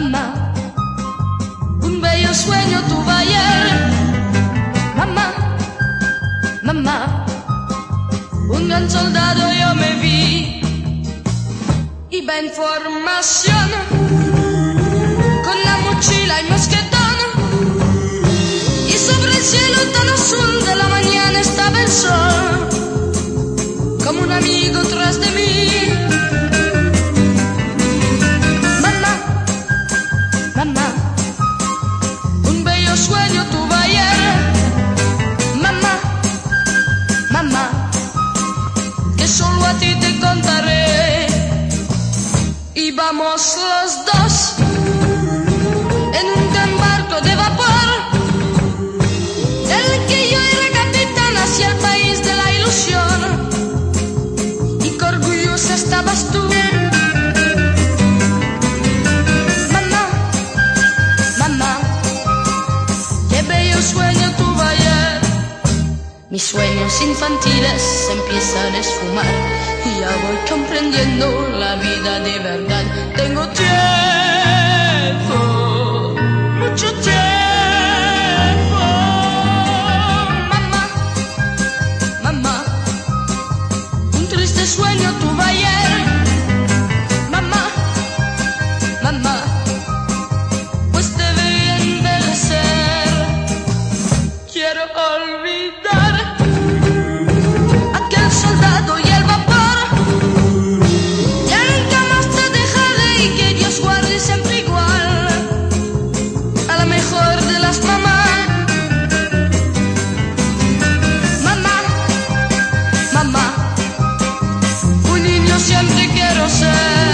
Mamá, un bello sueño tuve ayer. Mamá, mamá, un gran soldado yo me vi. Iba en formación con la mochila y mosquetón. Y sobre el cielo tan azul de la mañana estaba el sol, como un amigo tras de mí. Solo a ti te contaré. Íbamos los dos en un gran barco de vapor, del que yo era capitán hacia el país de la ilusión. Y qué orgullosa estabas tú. Mis sueños infantiles empiezan a esfumar y ya voy comprendiendo la vida de verdad. Tengo tiempo, quiero ser.